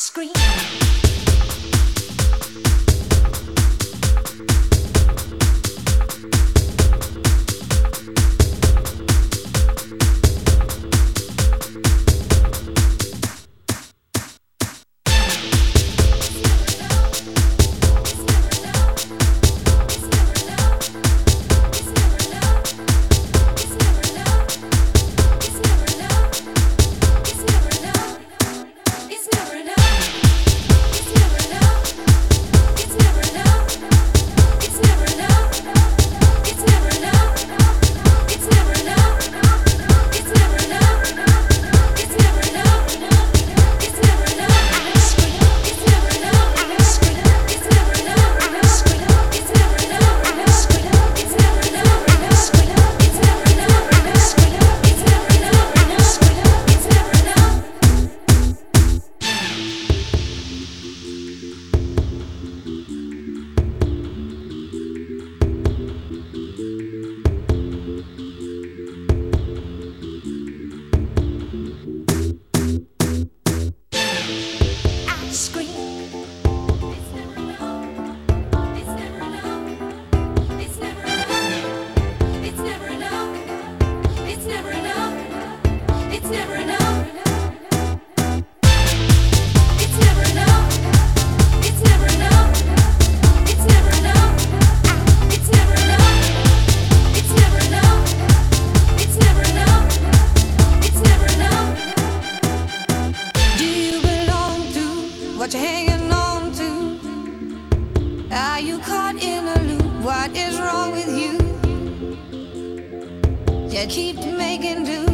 scream. what you're hanging on to. Are you caught in a loop? What is wrong with you? You keep making do.